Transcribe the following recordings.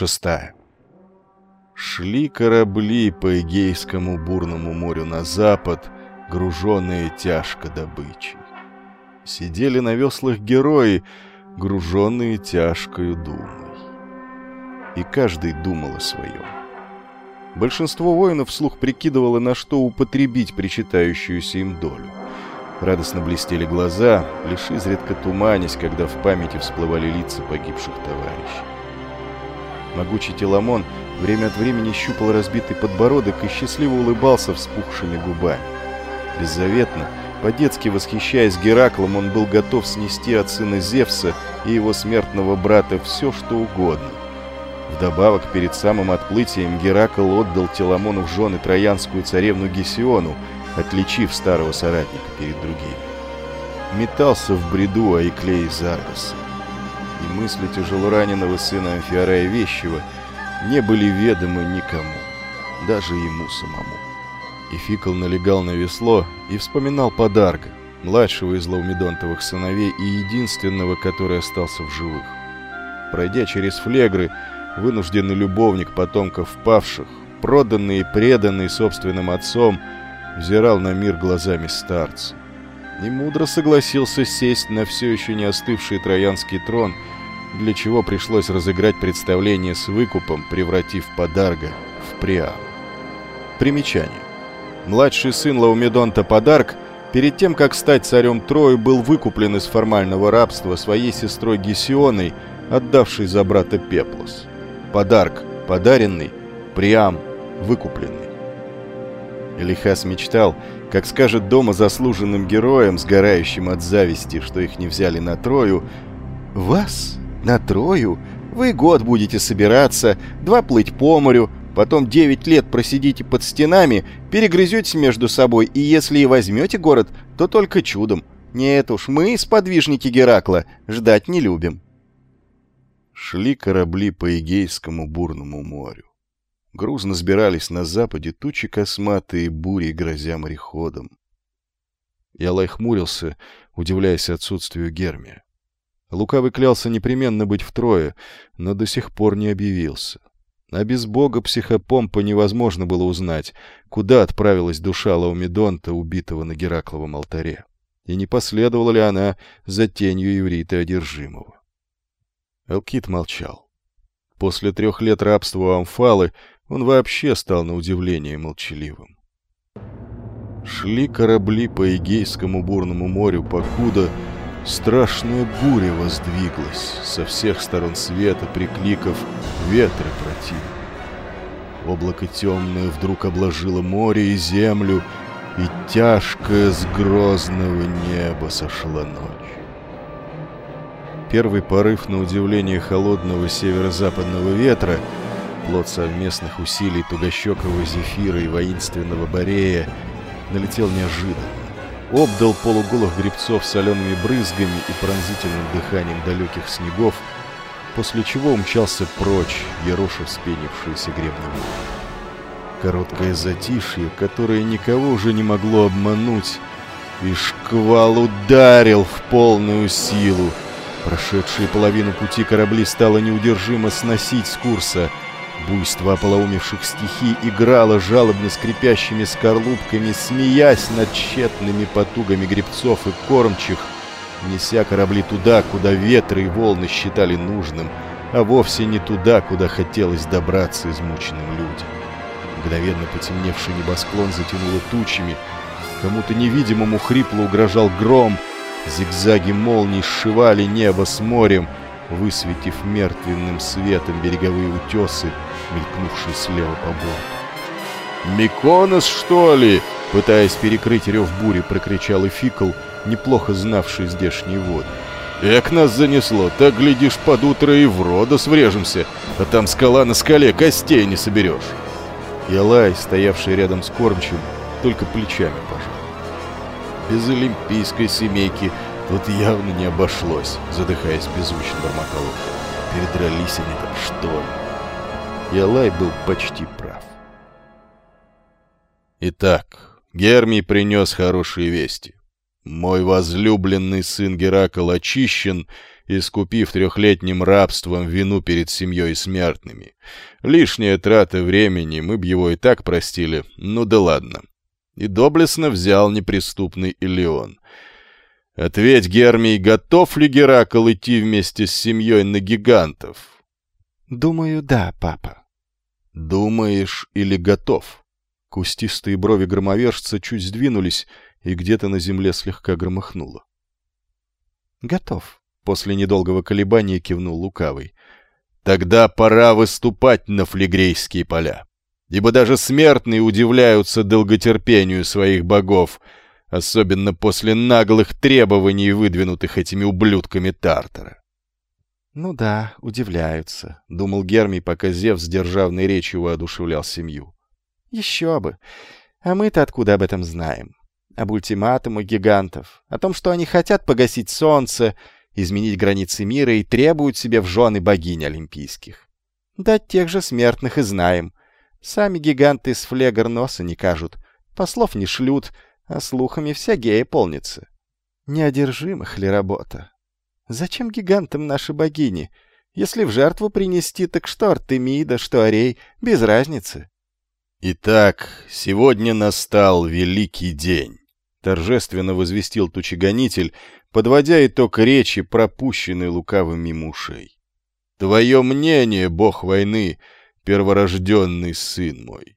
шестая. Шли корабли по Эгейскому бурному морю на запад, груженные тяжко добычей. Сидели на веслах герои, груженные тяжкою думой. И каждый думал о своем. Большинство воинов вслух прикидывало, на что употребить причитающуюся им долю. Радостно блестели глаза, лишь изредка туманясь, когда в памяти всплывали лица погибших товарищей. Могучий Теламон время от времени щупал разбитый подбородок и счастливо улыбался вспухшими губами. Беззаветно, по-детски восхищаясь Гераклом, он был готов снести от сына Зевса и его смертного брата все, что угодно. Вдобавок, перед самым отплытием Геракл отдал Теламону в жены троянскую царевну Гесиону, отличив старого соратника перед другими. Метался в бреду Айклей Заргаса. И мысли тяжелораненого сына Амфиарая Вещего не были ведомы никому, даже ему самому. И Фикл налегал на весло и вспоминал подарка, младшего из Лаумедонтовых сыновей и единственного, который остался в живых. Пройдя через флегры, вынужденный любовник потомков павших, проданный и преданный собственным отцом, взирал на мир глазами старца. И мудро согласился сесть на все еще не остывший троянский трон, для чего пришлось разыграть представление с выкупом, превратив подарга в Приам. Примечание. Младший сын Лаумедонта Подарк перед тем, как стать царем Трои, был выкуплен из формального рабства своей сестрой Гесионой, отдавшей за брата Пеплос. Подарк подаренный, Приам выкупленный. Элихас мечтал, как скажет дома заслуженным героям, сгорающим от зависти, что их не взяли на Трою, «Вас? На Трою? Вы год будете собираться, два плыть по морю, потом девять лет просидите под стенами, перегрызетесь между собой, и если и возьмете город, то только чудом. Нет уж, мы, сподвижники Геракла, ждать не любим». Шли корабли по Эгейскому бурному морю. Грузно сбирались на западе тучи косматые бури, грозя мореходом. Ялай хмурился, удивляясь отсутствию Гермия. Лукавый клялся непременно быть втрое, но до сих пор не объявился. А без бога психопомпа невозможно было узнать, куда отправилась душа Лаумедонта, убитого на Геракловом алтаре, и не последовала ли она за тенью еврита одержимого. Элкит молчал. После трех лет рабства у Амфалы он вообще стал на удивление молчаливым. Шли корабли по Эгейскому бурному морю, покуда страшная буря воздвиглась со всех сторон света, прикликов ветры против. Облако темное вдруг обложило море и землю, и тяжкое с грозного неба сошла ночь. Первый порыв на удивление холодного северо-западного ветра, плод совместных усилий тугощекого зефира и воинственного борея, налетел неожиданно. Обдал полуголых гребцов солеными брызгами и пронзительным дыханием далеких снегов, после чего умчался прочь, ероша вспенившиеся гребни Короткое затишье, которое никого уже не могло обмануть, и шквал ударил в полную силу, Прошедшие половину пути корабли стало неудержимо сносить с курса. Буйство ополоумевших стихий играло жалобно скрипящими скорлупками, смеясь над тщетными потугами гребцов и кормчих, неся корабли туда, куда ветры и волны считали нужным, а вовсе не туда, куда хотелось добраться измученным людям. Мгновенно потемневший небосклон затянуло тучами, кому-то невидимому хрипло угрожал гром — Зигзаги молний сшивали небо с морем, высветив мертвенным светом береговые утесы, мелькнувшие слева по борту. «Миконос, что ли?» — пытаясь перекрыть рев бури, прокричал Эфикл, неплохо знавший здешние воды. «Эк нас занесло, так, глядишь, под утро и в Родос врежемся, а там скала на скале, костей не соберешь». Ялай, стоявший рядом с кормчим, только плечами без олимпийской семейки тут явно не обошлось, задыхаясь беззвучно бормотал Передрались они там, что ли? И Алай был почти прав. Итак, Гермий принес хорошие вести. Мой возлюбленный сын Геракл очищен искупив трехлетним рабством вину перед семьей смертными. Лишняя трата времени, мы б его и так простили, ну да ладно. И доблестно взял неприступный Илеон. Ответь, Гермий, готов ли Геракл идти вместе с семьей на гигантов? Думаю, да, папа. Думаешь или готов? Кустистые брови громовержца чуть сдвинулись, и где-то на земле слегка громыхнуло. Готов. После недолгого колебания кивнул Лукавый. Тогда пора выступать на флегрейские поля. Ибо даже смертные удивляются долготерпению своих богов, особенно после наглых требований, выдвинутых этими ублюдками Тартара. «Ну да, удивляются», — думал Гермий, пока Зев с державной речью воодушевлял семью. «Еще бы! А мы-то откуда об этом знаем? Об ультиматумах гигантов, о том, что они хотят погасить солнце, изменить границы мира и требуют себе в жены богинь олимпийских. Да тех же смертных и знаем. Сами гиганты с флегор носа не кажут, послов не шлют, а слухами вся гея полнится. Неодержимых ли работа? Зачем гигантам наши богини? Если в жертву принести, так что Артемида, что Арей, без разницы. Итак, сегодня настал великий день, торжественно возвестил тучегонитель, подводя итог речи, пропущенной лукавым мимо ушей. Твое мнение, бог войны, перворожденный сын мой.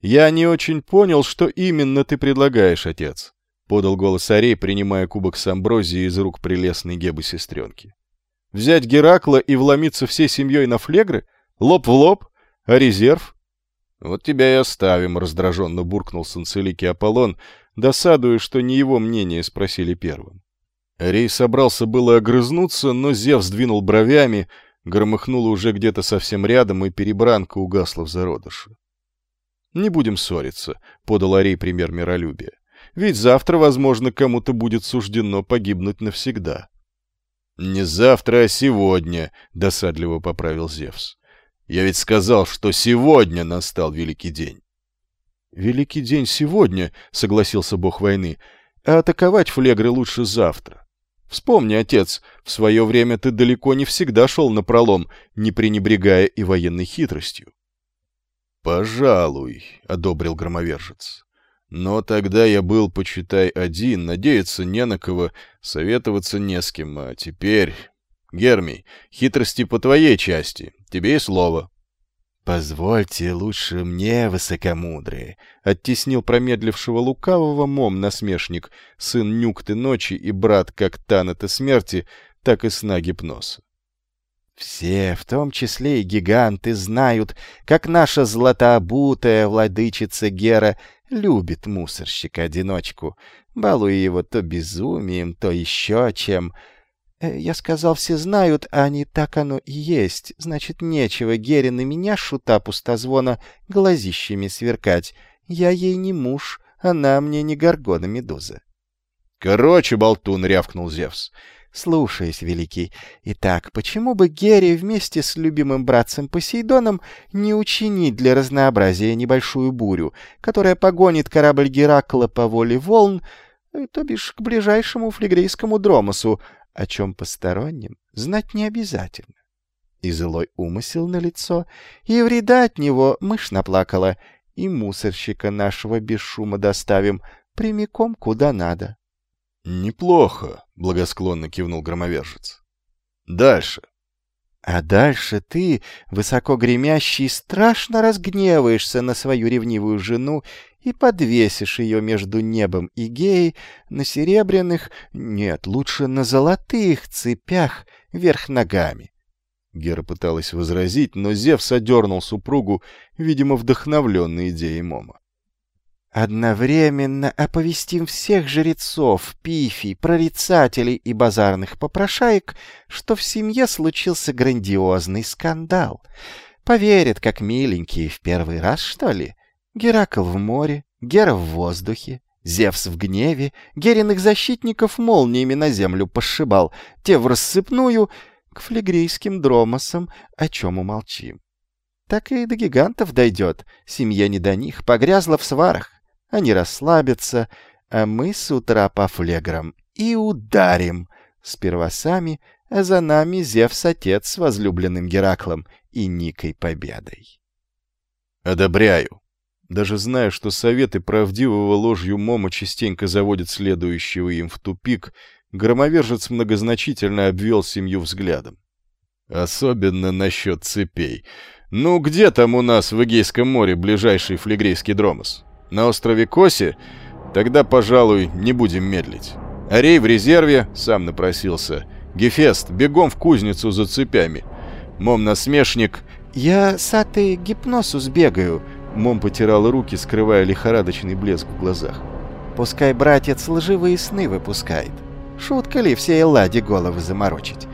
«Я не очень понял, что именно ты предлагаешь, отец», — подал голос Арей, принимая кубок с амброзией из рук прелестной Гебы-сестренки. «Взять Геракла и вломиться всей семьей на флегры? Лоб в лоб? А резерв?» «Вот тебя и оставим», — раздраженно буркнул Санцеликий Аполлон, досадуя, что не его мнение спросили первым. Арей собрался было огрызнуться, но Зев сдвинул бровями, громыхнуло уже где-то совсем рядом, и перебранка угасла в зародыше. «Не будем ссориться», — подал Арей пример миролюбия. «Ведь завтра, возможно, кому-то будет суждено погибнуть навсегда». «Не завтра, а сегодня», — досадливо поправил Зевс. «Я ведь сказал, что сегодня настал великий день». «Великий день сегодня», — согласился бог войны, — «а атаковать флегры лучше завтра. Вспомни, отец, в свое время ты далеко не всегда шел на пролом, не пренебрегая и военной хитростью. «Пожалуй», — одобрил громовержец. «Но тогда я был, почитай, один, надеяться не на кого, советоваться не с кем, а теперь... Гермий, хитрости по твоей части, тебе и слово». «Позвольте лучше мне, высокомудрые», — оттеснил промедлившего лукавого мом насмешник, сын Нюкты Ночи и брат как Таната Смерти, так и сна Гипноса. Все, в том числе и гиганты, знают, как наша златообутая владычица Гера любит мусорщика-одиночку, балуя его то безумием, то еще чем. Э, я сказал, все знают, а не так оно и есть. Значит, нечего Гере на меня, шута пустозвона, глазищами сверкать. Я ей не муж, она мне не горгона-медуза. — Короче, болтун, — рявкнул Зевс, — Слушаюсь, Великий. Итак, почему бы Гере вместе с любимым братцем Посейдоном не учинить для разнообразия небольшую бурю, которая погонит корабль Геракла по воле волн, э, то бишь к ближайшему флегрейскому дромосу, о чем посторонним знать не обязательно. И злой умысел на лицо, и вреда от него мышь наплакала, и мусорщика нашего без шума доставим прямиком куда надо. «Неплохо», — благосклонно кивнул громовержец. «Дальше». А дальше ты, высоко гремящий, страшно разгневаешься на свою ревнивую жену и подвесишь ее между небом и геей на серебряных, нет, лучше на золотых цепях вверх ногами. Гера пыталась возразить, но Зевс одернул супругу, видимо, вдохновленной идеей Мома. Одновременно оповестим всех жрецов, пифий, прорицателей и базарных попрошаек, что в семье случился грандиозный скандал. Поверят, как миленькие, в первый раз, что ли? Геракл в море, Гера в воздухе, Зевс в гневе, Гериных защитников молниями на землю пошибал, те в рассыпную, к флегрейским дромосам, о чем умолчим. Так и до гигантов дойдет, семья не до них, погрязла в сварах. Они расслабятся, а мы с утра по флеграм и ударим. Сперва сами, а за нами Зевс-отец с возлюбленным Гераклом и Никой Победой. Одобряю. Даже зная, что советы правдивого ложью Мома частенько заводят следующего им в тупик, громовержец многозначительно обвел семью взглядом. Особенно насчет цепей. Ну, где там у нас в Эгейском море ближайший флегрейский дромос? На острове Коси? Тогда, пожалуй, не будем медлить. Арей в резерве, сам напросился. Гефест, бегом в кузницу за цепями. Мом насмешник. «Я с Атой гипнозу сбегаю», — Мом потирал руки, скрывая лихорадочный блеск в глазах. «Пускай братец лживые сны выпускает. Шутка ли всей Элладе головы заморочить?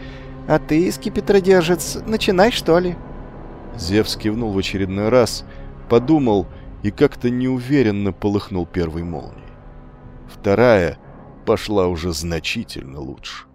А ты, скипетродержец, начинай, что ли?» Зевс кивнул в очередной раз, подумал и как-то неуверенно полыхнул первой молнией. Вторая пошла уже значительно лучше.